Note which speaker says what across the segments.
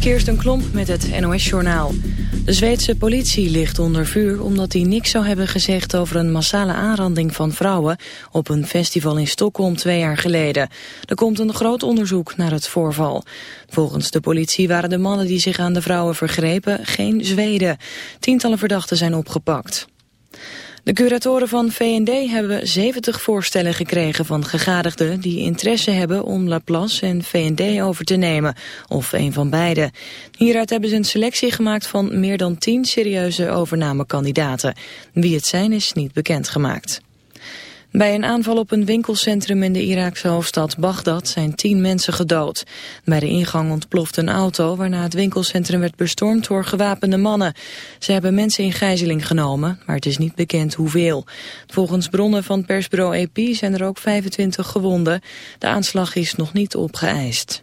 Speaker 1: Kirsten Klomp met het NOS-journaal. De Zweedse politie ligt onder vuur omdat hij niks zou hebben gezegd over een massale aanranding van vrouwen op een festival in Stockholm twee jaar geleden. Er komt een groot onderzoek naar het voorval. Volgens de politie waren de mannen die zich aan de vrouwen vergrepen geen Zweden. Tientallen verdachten zijn opgepakt. De curatoren van VND hebben 70 voorstellen gekregen van gegadigden die interesse hebben om Laplace en VND over te nemen, of een van beide. Hieruit hebben ze een selectie gemaakt van meer dan 10 serieuze overnamekandidaten. Wie het zijn is niet bekendgemaakt. Bij een aanval op een winkelcentrum in de Iraakse hoofdstad Bagdad zijn tien mensen gedood. Bij de ingang ontplofte een auto waarna het winkelcentrum werd bestormd door gewapende mannen. Ze hebben mensen in gijzeling genomen, maar het is niet bekend hoeveel. Volgens bronnen van persbureau AP zijn er ook 25 gewonden. De aanslag is nog niet opgeëist.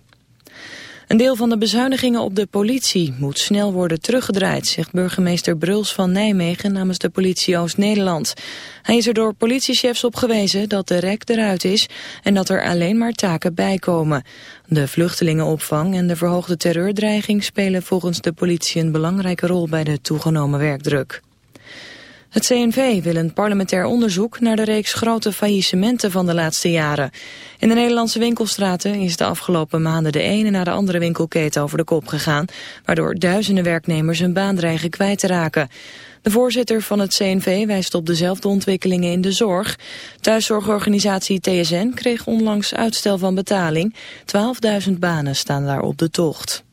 Speaker 1: Een deel van de bezuinigingen op de politie moet snel worden teruggedraaid, zegt burgemeester Bruls van Nijmegen namens de politie Oost-Nederland. Hij is er door politiechefs op gewezen dat de rek eruit is en dat er alleen maar taken bijkomen. De vluchtelingenopvang en de verhoogde terreurdreiging spelen volgens de politie een belangrijke rol bij de toegenomen werkdruk. Het CNV wil een parlementair onderzoek naar de reeks grote faillissementen van de laatste jaren. In de Nederlandse winkelstraten is de afgelopen maanden de ene na de andere winkelketen over de kop gegaan, waardoor duizenden werknemers hun baan dreigen kwijt te raken. De voorzitter van het CNV wijst op dezelfde ontwikkelingen in de zorg. Thuiszorgorganisatie TSN kreeg onlangs uitstel van betaling. 12.000 banen staan daar op de tocht.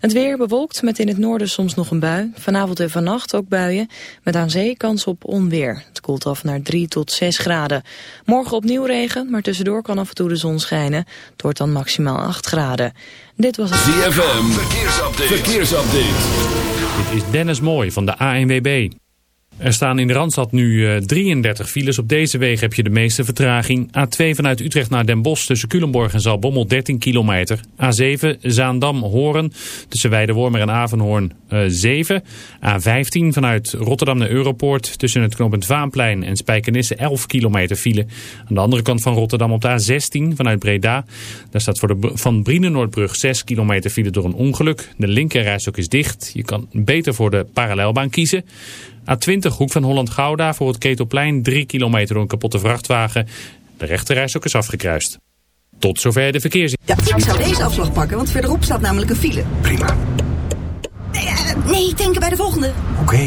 Speaker 1: Het weer bewolkt met in het noorden soms nog een bui. Vanavond en vannacht ook buien. Met aan zee kans op onweer. Het koelt af naar 3 tot 6 graden. Morgen opnieuw regen, maar tussendoor kan af en toe de zon schijnen. Het wordt dan maximaal 8 graden. Dit was het...
Speaker 2: ZFM, verkeersupdate. verkeersupdate.
Speaker 3: Dit is Dennis Mooi van de ANWB. Er staan in de Randstad nu 33 eh, files. Op deze wegen heb je de meeste vertraging. A2 vanuit Utrecht naar Den Bosch tussen Culemborg en Zalbommel 13 kilometer. A7 Zaandam-Horen tussen Weidewormer en Avenhoorn 7. Eh, A15 vanuit Rotterdam naar Europoort tussen het knooppunt Vaanplein en Spijkenisse 11 kilometer file. Aan de andere kant van Rotterdam op de A16 vanuit Breda. Daar staat voor de Van Brienenoordbrug 6 kilometer file door een ongeluk. De linkerrijstok is dicht. Je kan beter voor de parallelbaan kiezen. A20 Hoek van Holland-Gouda voor het Ketelplein 3 kilometer door een kapotte vrachtwagen. De rechterreis ook is afgekruist. Tot zover de verkeers...
Speaker 4: Ja, ik zou deze afslag pakken, want verderop staat namelijk een file.
Speaker 5: Prima.
Speaker 4: Nee, uh, nee ik denk bij de volgende.
Speaker 5: Oké.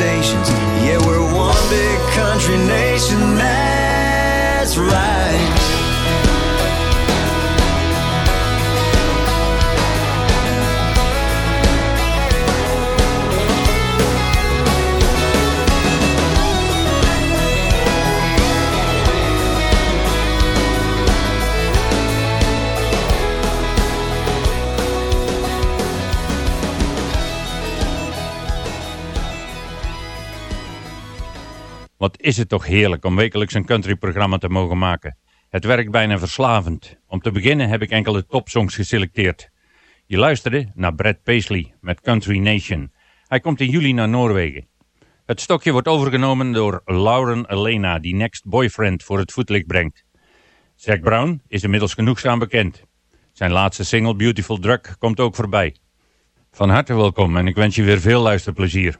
Speaker 6: stations. Yeah, we're one big country nation. That's right.
Speaker 7: is het toch heerlijk om wekelijks een countryprogramma te mogen maken. Het werkt bijna verslavend. Om te beginnen heb ik enkele topsongs geselecteerd. Je luisterde naar Brad Paisley met Country Nation. Hij komt in juli naar Noorwegen. Het stokje wordt overgenomen door Lauren Elena, die Next Boyfriend voor het voetlicht brengt. Zack Brown is inmiddels genoegzaam bekend. Zijn laatste single Beautiful Drug komt ook voorbij. Van harte welkom en ik wens je weer veel luisterplezier.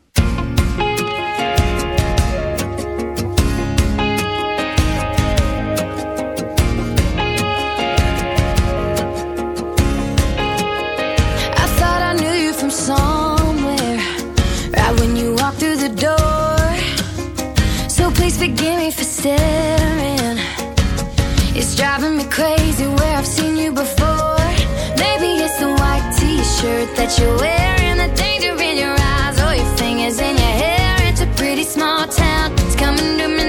Speaker 8: shirt that you're wearing, the danger in your eyes, all your fingers in your hair. It's a pretty small town. It's coming to me.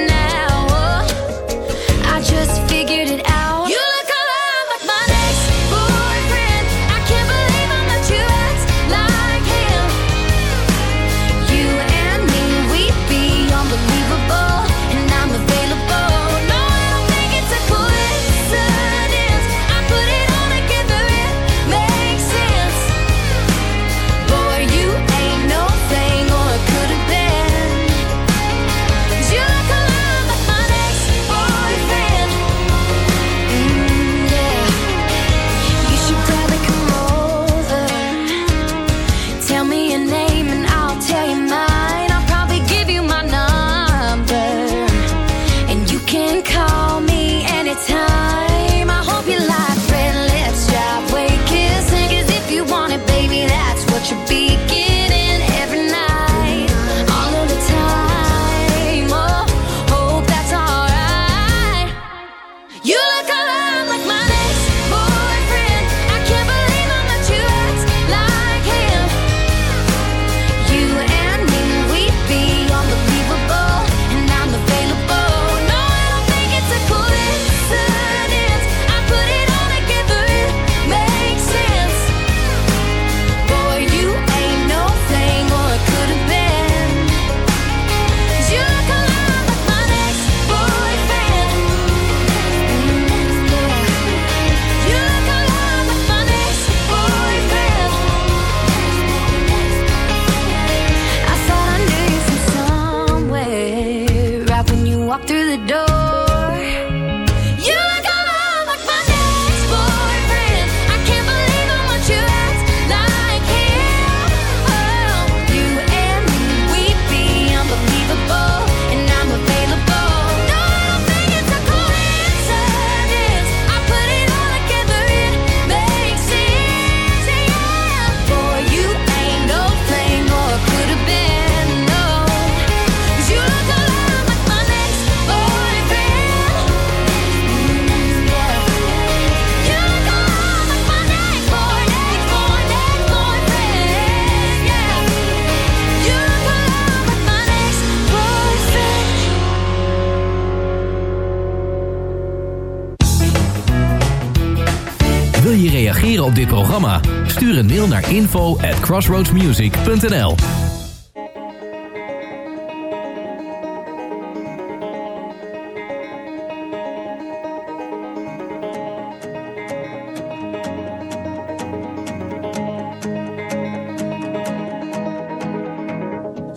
Speaker 9: Programma? Stuur een mail naar info at crossroadsmusic.nl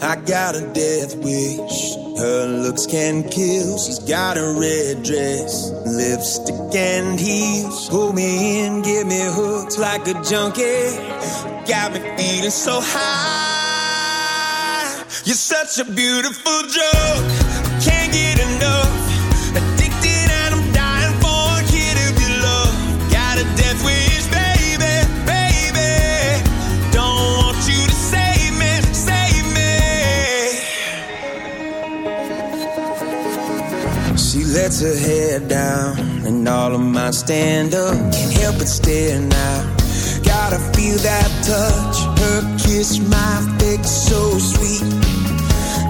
Speaker 6: I got a death wish. Her looks can kill. She's got a red dress, like a junkie. Got me feeling so high. You're such a beautiful drug. Can't get enough. Addicted and I'm dying for a of your love. Got a death wish, baby, baby. Don't want you to save me, save me. She lets her hair down and all of mine stand up. Can't help but stare now. Gotta feel that touch. Her kiss, my face so sweet.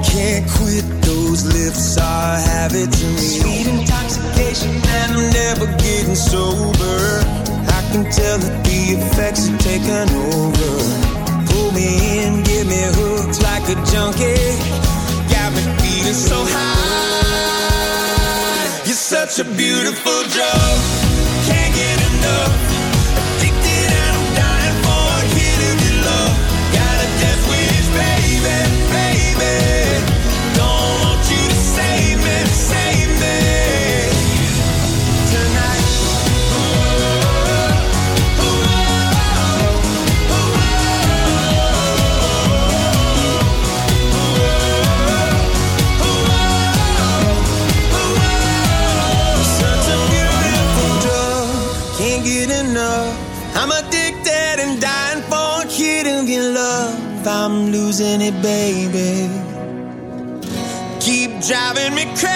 Speaker 6: Can't quit those lips are habit to me. Sweet intoxication and I'm never getting sober. I can tell that the effects are taking over. Pull me in, give me hooks like a junkie. Got me feeling so high. You're such a beautiful drug. Baby. Keep driving me crazy,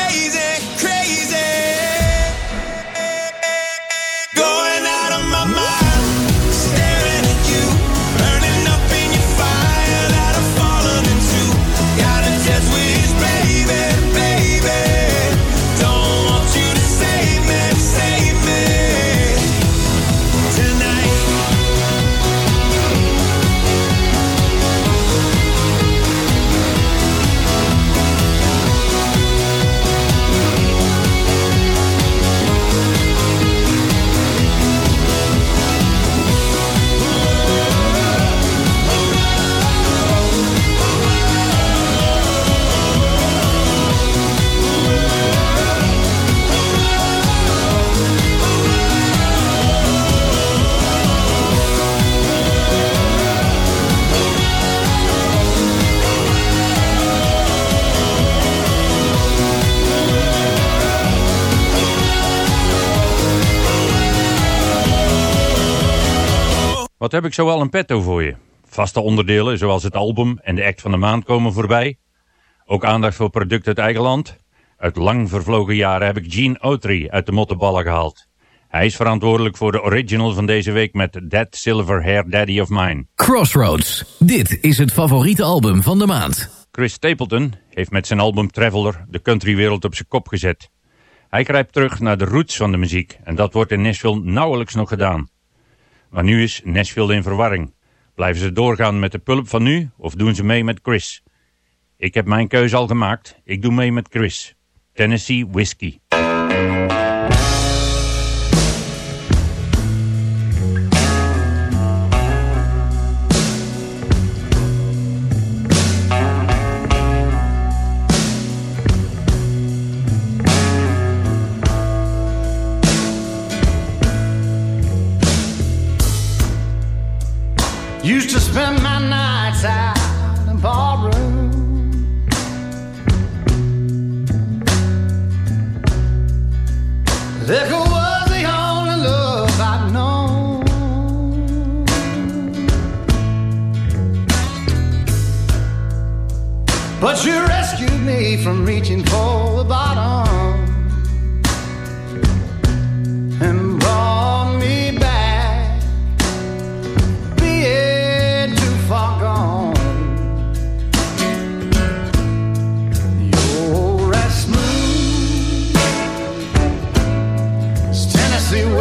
Speaker 7: Wat heb ik zoal een petto voor je? Vaste onderdelen zoals het album en de act van de maand komen voorbij. Ook aandacht voor producten uit eigen land. Uit lang vervlogen jaren heb ik Gene Autry uit de mottenballen gehaald. Hij is verantwoordelijk voor de original van deze week met That Silver Hair Daddy of Mine.
Speaker 9: Crossroads. Dit is het favoriete album van de maand.
Speaker 7: Chris Stapleton heeft met zijn album Traveler de countrywereld op zijn kop gezet. Hij grijpt terug naar de roots van de muziek en dat wordt in Nashville nauwelijks nog gedaan. Maar nu is Nashville in verwarring. Blijven ze doorgaan met de pulp van nu of doen ze mee met Chris? Ik heb mijn keuze al gemaakt. Ik doe mee met Chris. Tennessee Whiskey.
Speaker 10: Used to spend my nights out in ballroom. Liquor was the only love I'd known. But you rescued me from reaching for the bottom and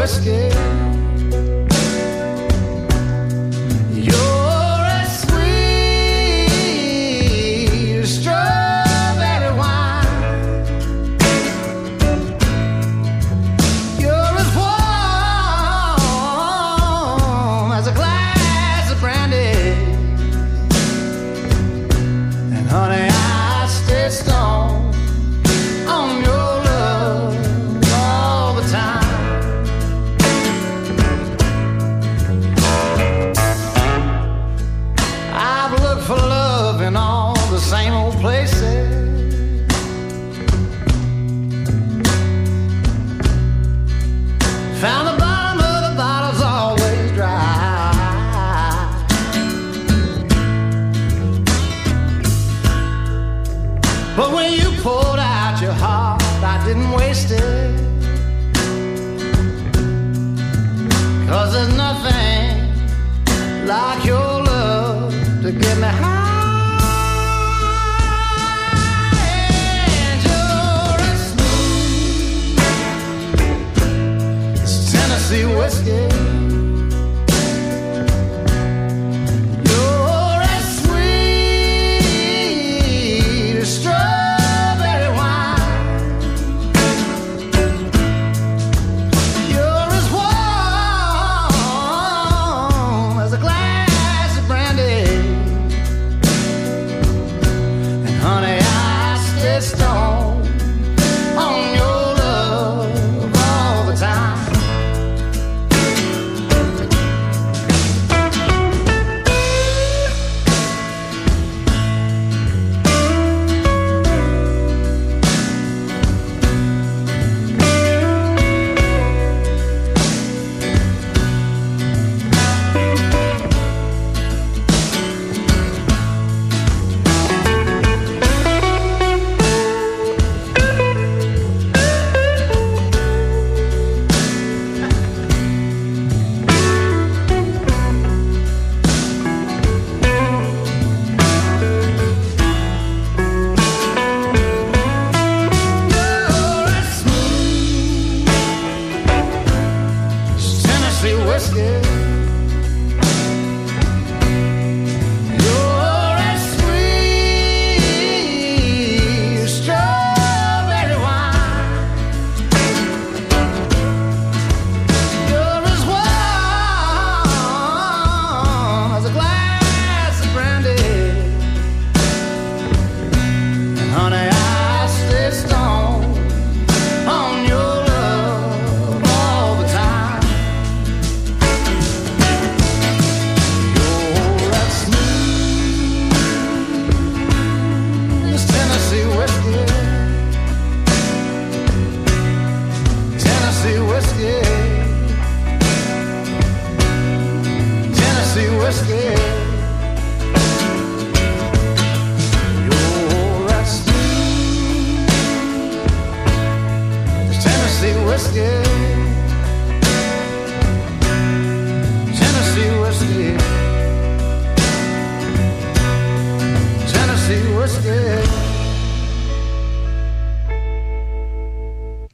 Speaker 10: scared.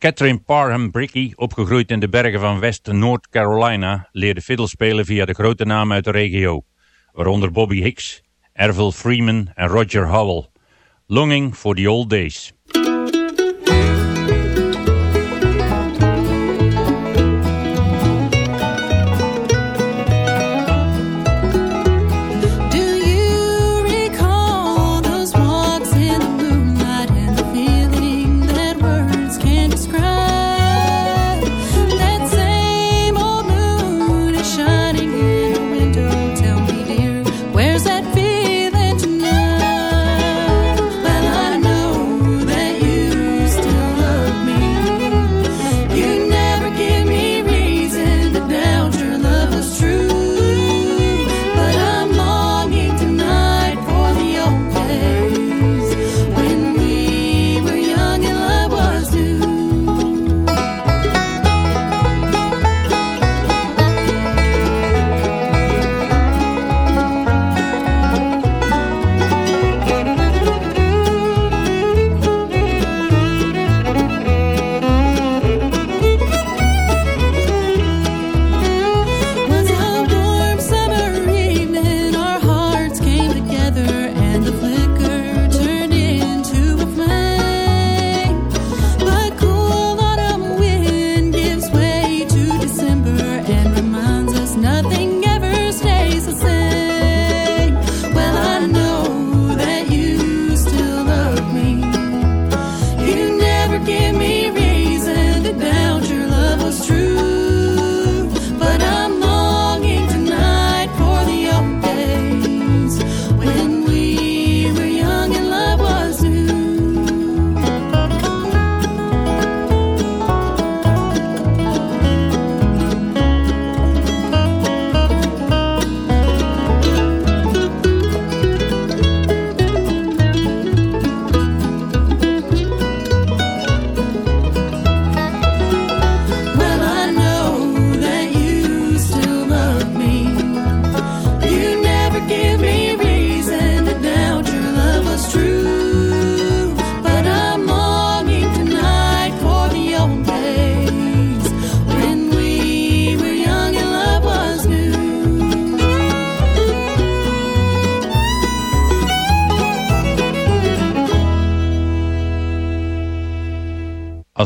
Speaker 11: Catherine Parham Bricky, opgegroeid in de bergen van West North Carolina, leerde fiddle spelen via de grote namen uit de regio, waaronder Bobby Hicks, Ervil Freeman en Roger Howell. Longing for the Old Days.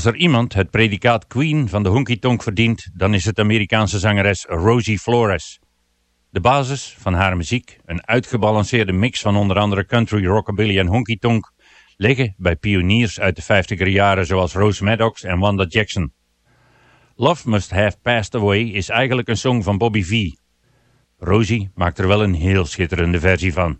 Speaker 12: er iemand het predicaat Queen van de honky tonk verdient, dan is het Amerikaanse zangeres Rosie Flores. De basis van haar muziek, een uitgebalanceerde mix van onder andere country, rockabilly en honky tonk, liggen bij pioniers uit de 50er jaren zoals Rose Maddox en Wanda Jackson. Love Must Have Passed Away is eigenlijk een song van Bobby V. Rosie maakt er wel een heel schitterende versie van.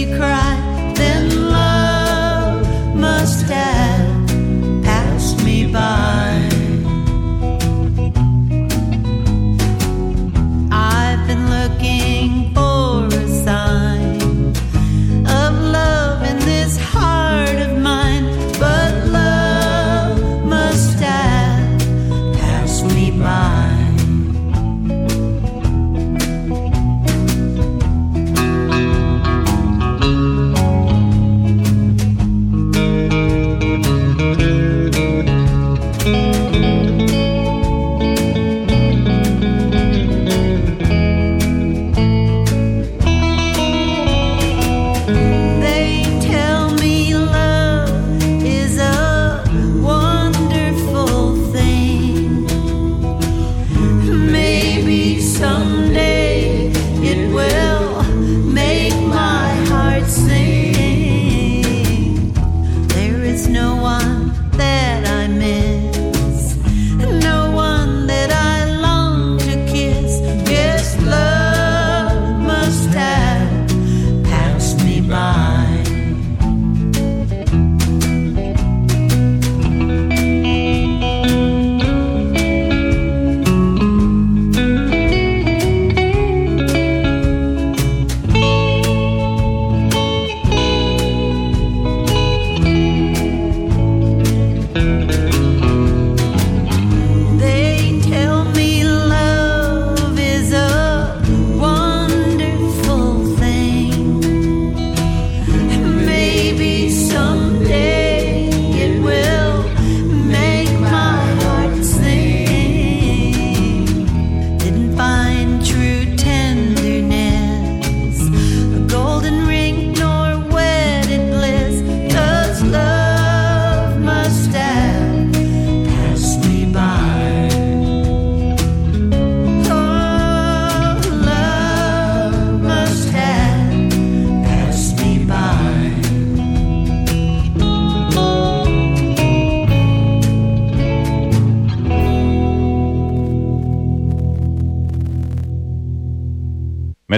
Speaker 13: you cry.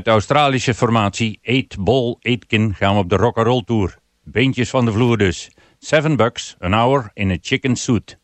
Speaker 12: Met de Australische formatie Eight Ball Aitken gaan we op de rock roll tour. Beentjes van de vloer dus. 7 bucks an hour in a chicken suit.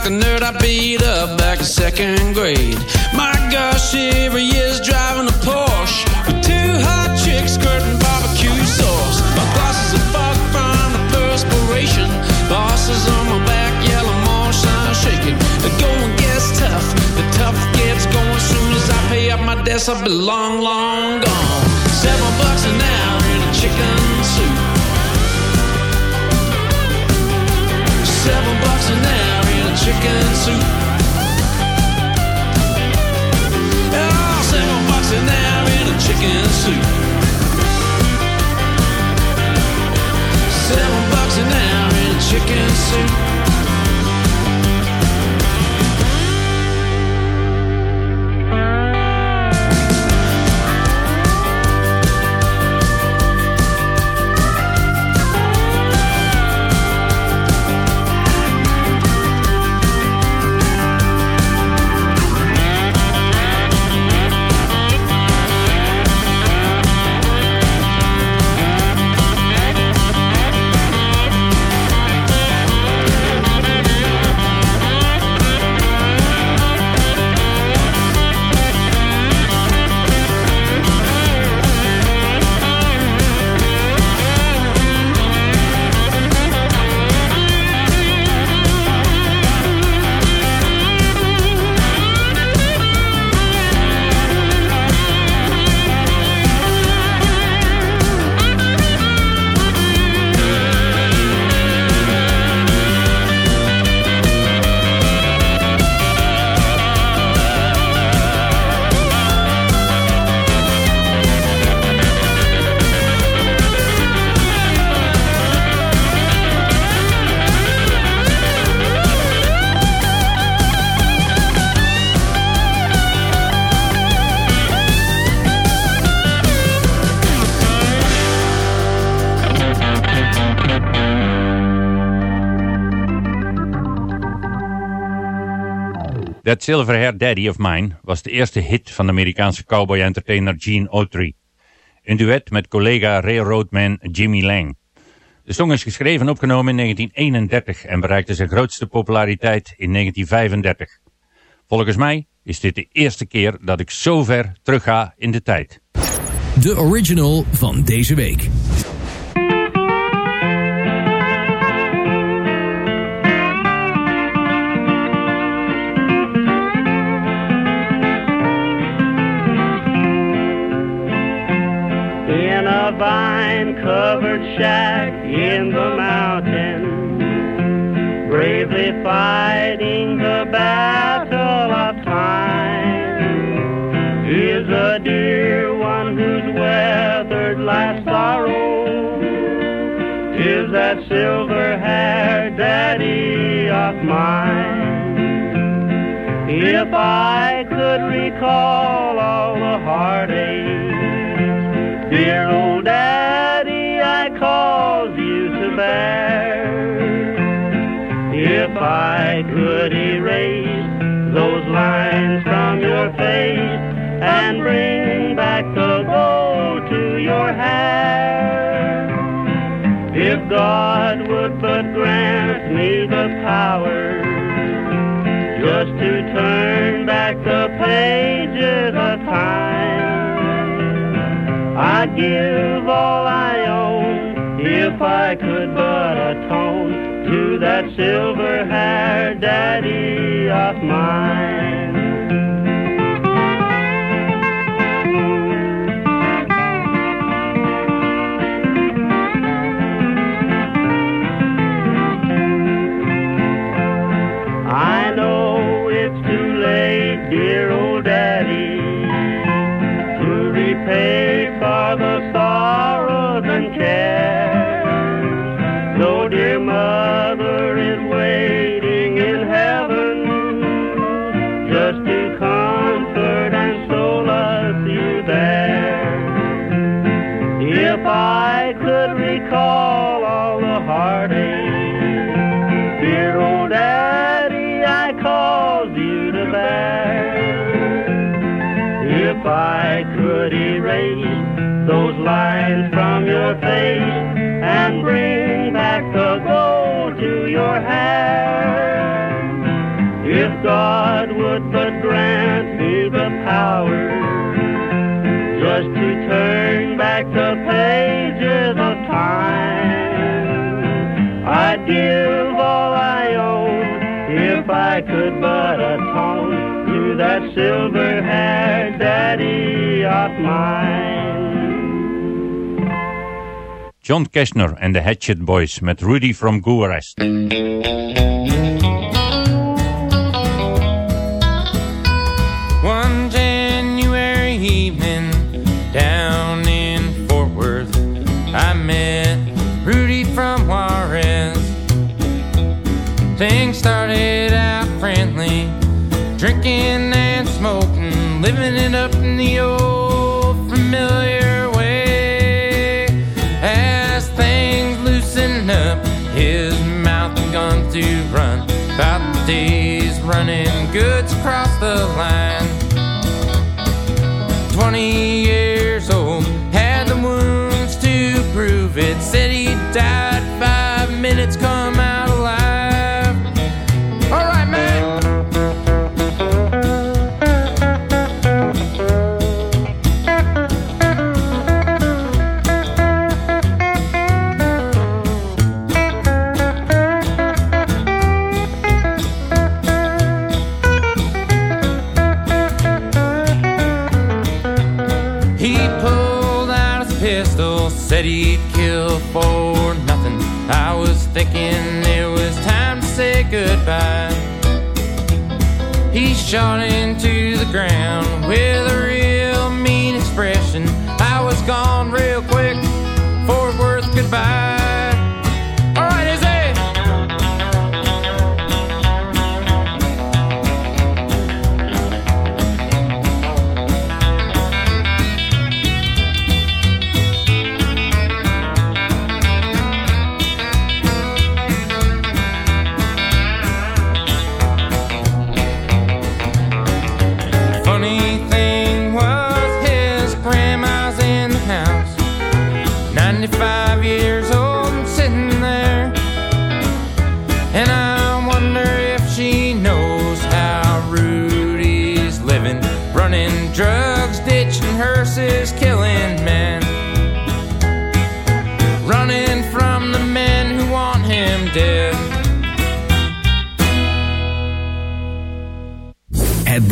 Speaker 12: Like the nerd I beat up back in second grade. My gosh, every year's driving a Porsche with two hot chicks skirting barbecue sauce. My glasses are fogged from the perspiration. Bosses on my back, yellow motion shaking. The going gets tough, the tough gets going. Soon as I pay up my debts, I'll be long, long gone. Seven bucks an hour in a chicken soup. Seven bucks an hour chicken soup. Ah, oh, seven bucks an hour in a chicken soup. Seven bucks an hour in a chicken soup.
Speaker 7: That Silver Hair Daddy of Mine was de eerste hit van de Amerikaanse cowboy-entertainer Gene Autry. Een duet met collega railroadman Jimmy Lang. De song is geschreven en opgenomen in 1931 en bereikte zijn grootste populariteit in 1935. Volgens mij is dit de eerste keer dat ik zo ver terug ga in de tijd.
Speaker 11: De original van deze week.
Speaker 14: Vine covered shack in the mountains, bravely fighting the battle of time, is a dear one who's weathered life's sorrow, is that silver haired daddy of mine. If I could recall all the heartache Dear old daddy, I called you to bear. If I could erase those lines from your face and bring back the gold to your hair. If God would but grant me the power just to turn back the pages give all I own if I could but atone to that silver haired daddy of mine. I if I could erase those lines from your face and bring back the gold to your hair. If God would but grant me the power just to turn back the pages of time, I'd give all I own if I could but atone that silver-haired daddy of mine.
Speaker 7: John Keshner en de Hatchet Boys met Rudy from Goerest.
Speaker 15: Running goods across the line. Shot into the ground with a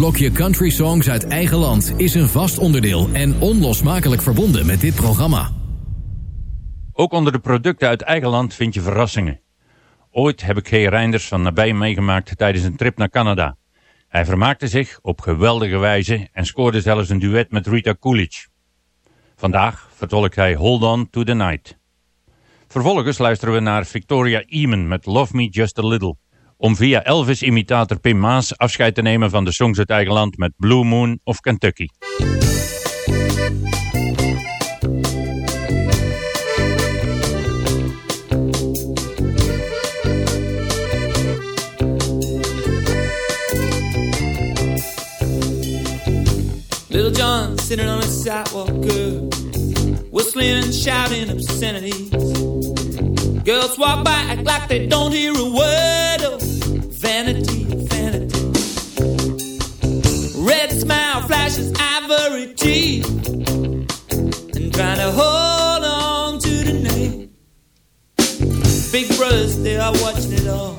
Speaker 11: blokje Country Songs uit eigen land is een vast onderdeel en onlosmakelijk verbonden met dit programma.
Speaker 7: Ook onder de producten uit eigen land vind je verrassingen. Ooit heb ik G. Reinders van nabij meegemaakt tijdens een trip naar Canada. Hij vermaakte zich op geweldige wijze en scoorde zelfs een duet met Rita Coolidge. Vandaag vertolkt hij Hold On To The Night. Vervolgens luisteren we naar Victoria Eamon met Love Me Just A Little. Om via Elvis-imitator Pim Maas afscheid te nemen van de songs uit eigen land met Blue Moon of Kentucky.
Speaker 16: Little John sitting on a sidewalk, whistling and shouting obscenities. Girls walk by, act like they don't hear a word of vanity, vanity. Red smile flashes ivory teeth, and trying to hold on to the name. Big brothers, they are watching it all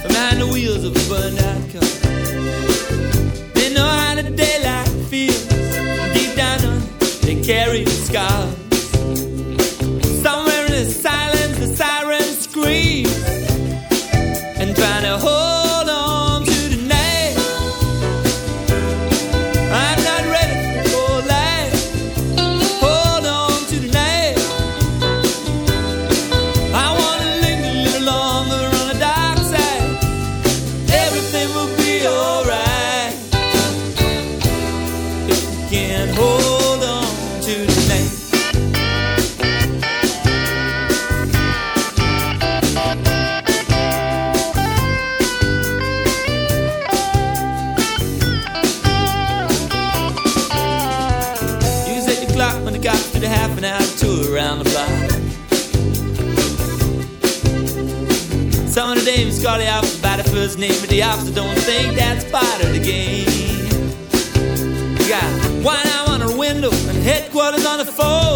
Speaker 16: from behind the wheels of a burned out car. They know how the daylight feels. Deep down on, they carry the scars.
Speaker 15: Call the Alpha by the first name, but the officer don't think that's part of the game. We got one eye on her window and headquarters on the phone.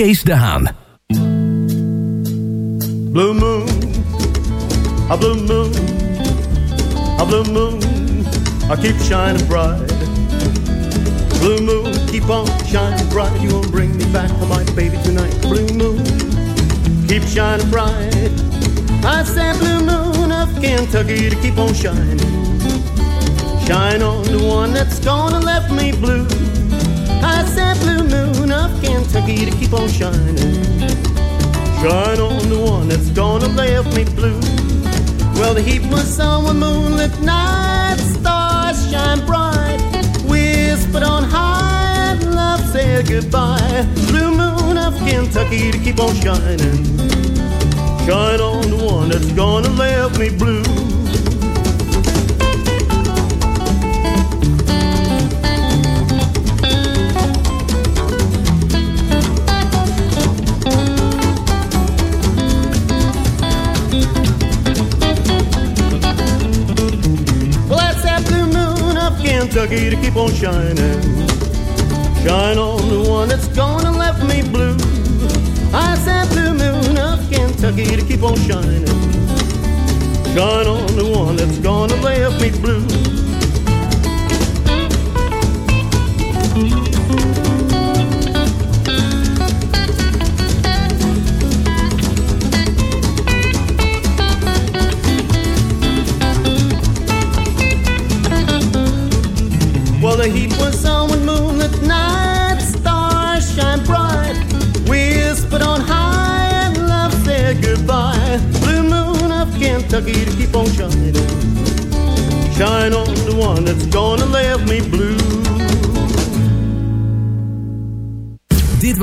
Speaker 9: Kees de Haan.
Speaker 17: Blue moon, a blue moon, a blue moon, I keep shining bright. Blue moon, keep on shining bright. You won't bring me back to my baby tonight. Blue moon, keep shining bright. I said, blue moon of Kentucky to keep on shining. Shine on the one that's gonna left me blue. I said, blue moon of Kentucky to keep on shining. Shine on the one that's gonna left me blue. Well, the heat was on with moonlit night, stars shine bright. Whispered on high, love said goodbye. Blue moon of Kentucky to keep on shining. Shine on the one that's gonna left me blue. Keep on shining. Shine on the one that's gonna left me blue. I said blue moon of Kentucky to keep on shining. Shine on the one that's gonna left me blue.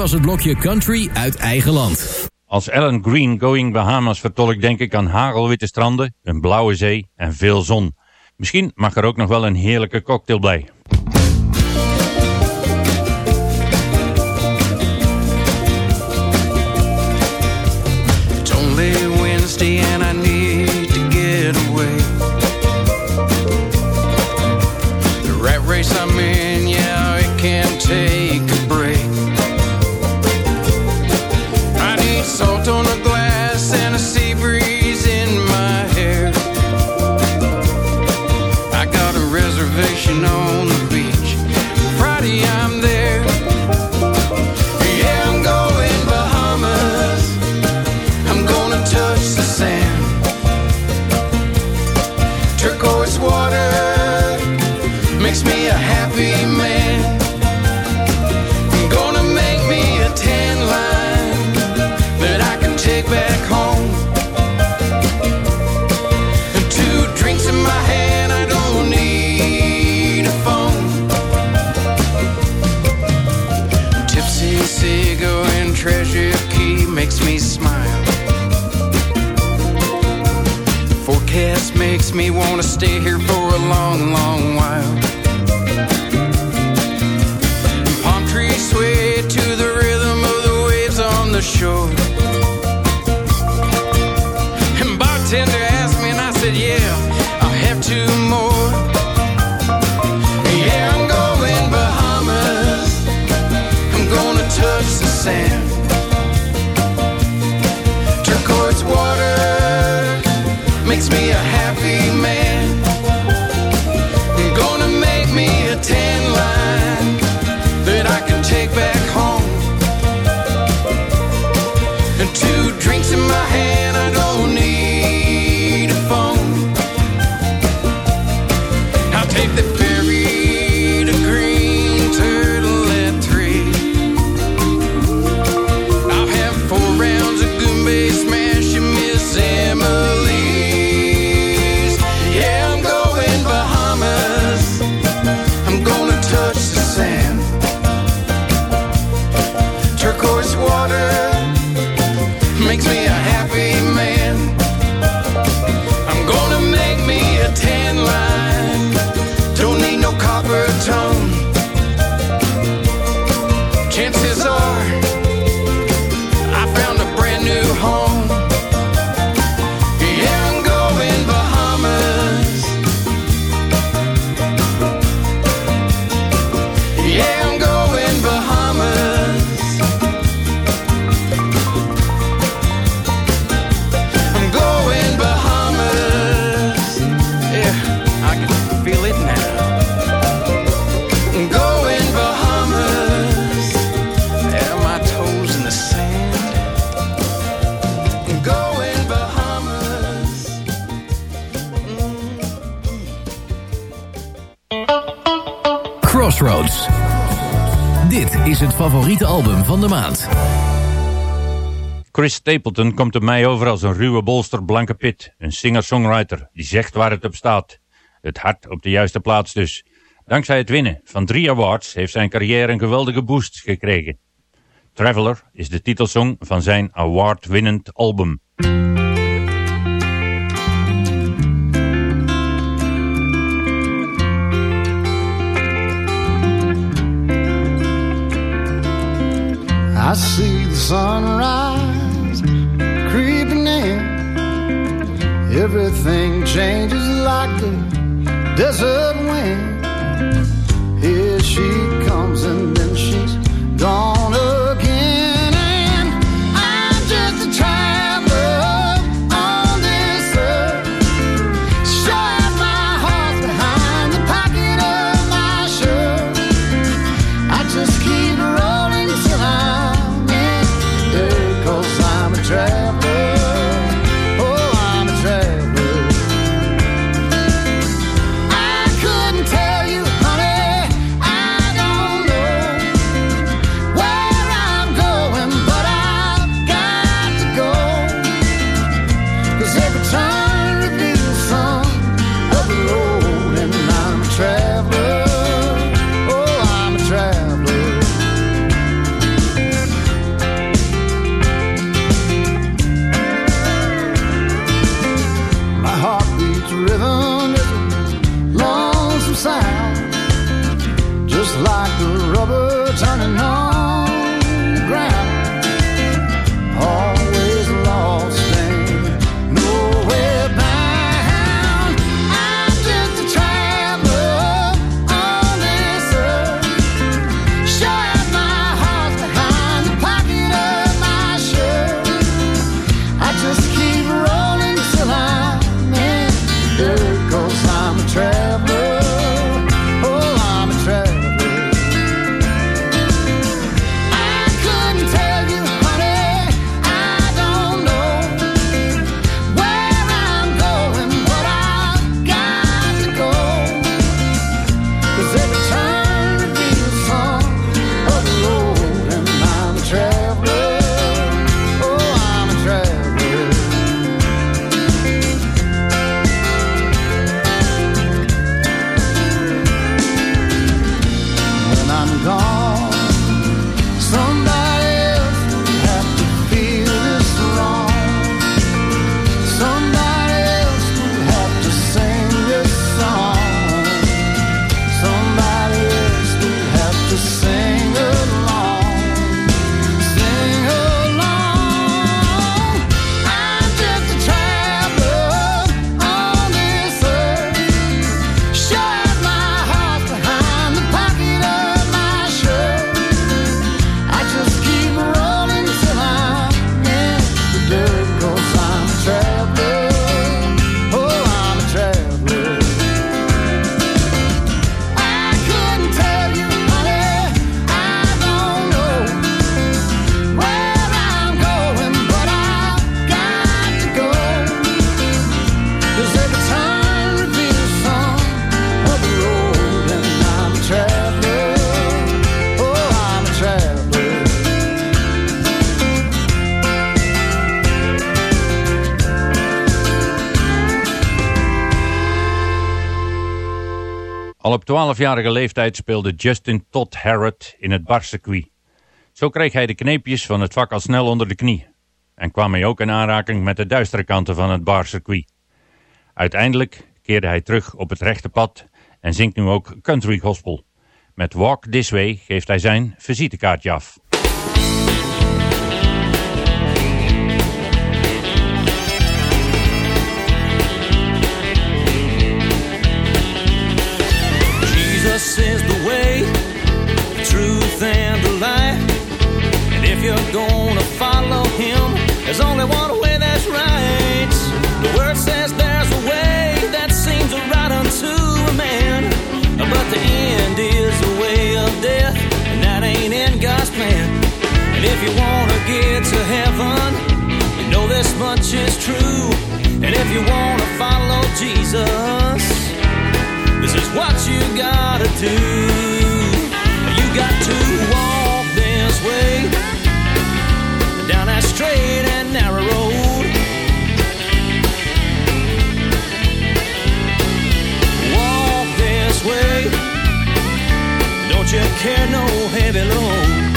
Speaker 17: Was
Speaker 9: het blokje Country uit eigen land.
Speaker 7: Als Alan Green Going Bahamas vertolkt denk ik aan hagelwitte stranden, een blauwe zee en veel zon. Misschien mag er ook nog wel een heerlijke cocktail bij.
Speaker 12: Stay here for a long, long while. Palm trees sway to the rhythm of the waves on the shore.
Speaker 11: Favoriete album van de maand.
Speaker 7: Chris Stapleton komt op mij over als een ruwe bolster blanke pit. Een singer-songwriter die zegt waar het op staat. Het hart op de juiste plaats dus. Dankzij het winnen van drie awards heeft zijn carrière een geweldige boost gekregen. Traveler is de titelsong van zijn award-winnend album.
Speaker 10: I see the sunrise creeping in. Everything changes like the desert rhythm lonesome sound, just like the rubber turning on
Speaker 7: op 12-jarige leeftijd speelde Justin Todd Harrod in het barcircuit. Zo kreeg hij de kneepjes van het vak al snel onder de knie. En kwam hij ook in aanraking met de duistere kanten van het barcircuit. Uiteindelijk keerde hij terug op het rechte pad en zingt nu ook country gospel. Met Walk This Way geeft hij zijn visitekaartje af.
Speaker 16: Is the way, the truth, and the light. And if you're gonna follow him, there's only one way that's right. The word says there's a way that seems right unto a man, but the end is the way of death, and that ain't in God's plan. And if you wanna get to heaven, you know this much is true. And if you wanna follow Jesus, what you gotta do. You got to walk this way down that straight and narrow road. Walk this way. Don't you care no heavy load?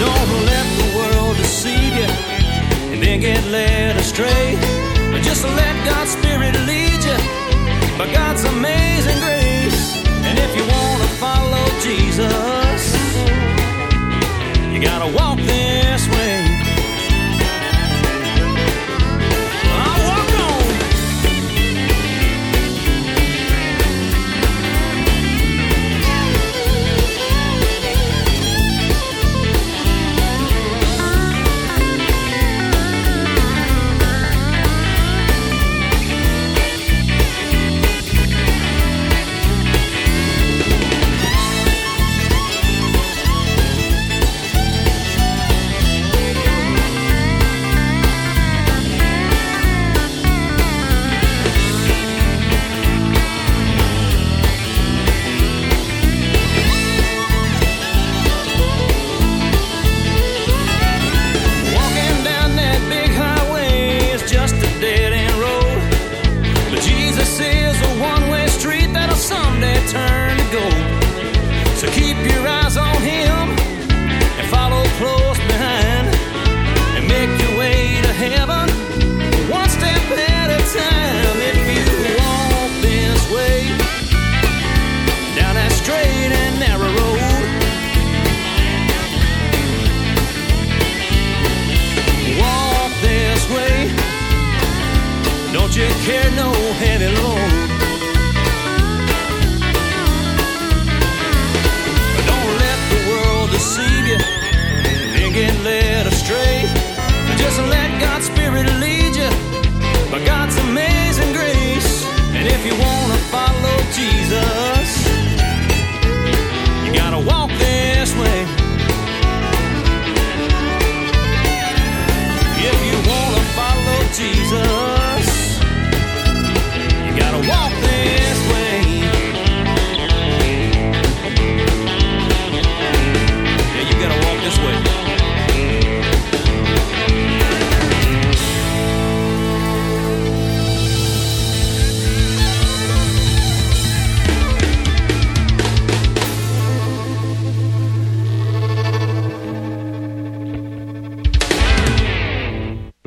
Speaker 16: Don't let the world deceive you and then get led astray.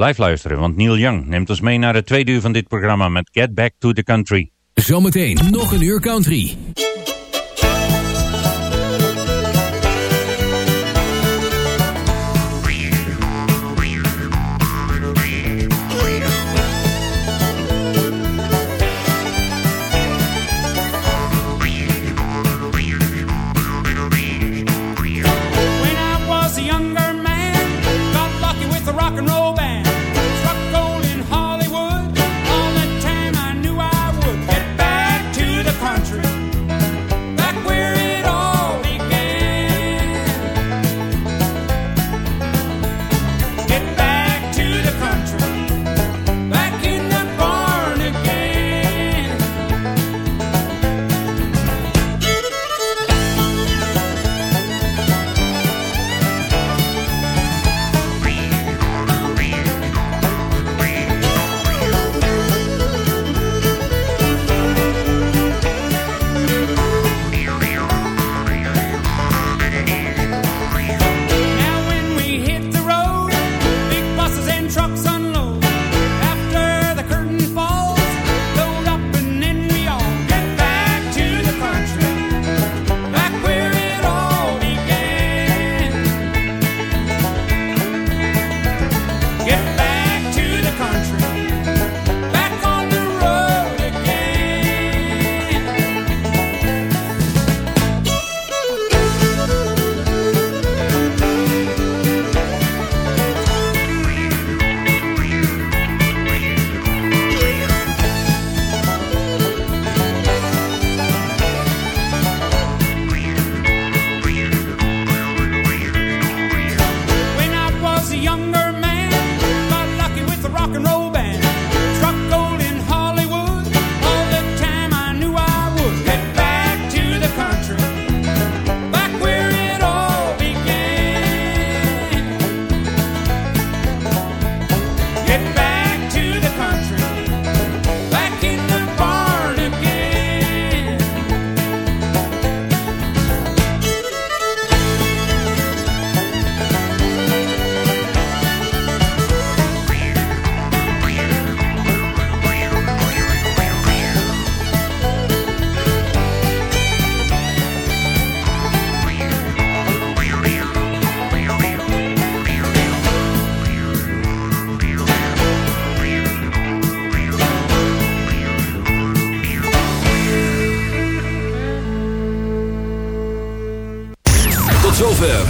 Speaker 7: Blijf luisteren, want Neil Young neemt ons mee naar het tweede uur van dit programma met Get Back to the Country.
Speaker 11: Zometeen nog een uur country.